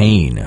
pain.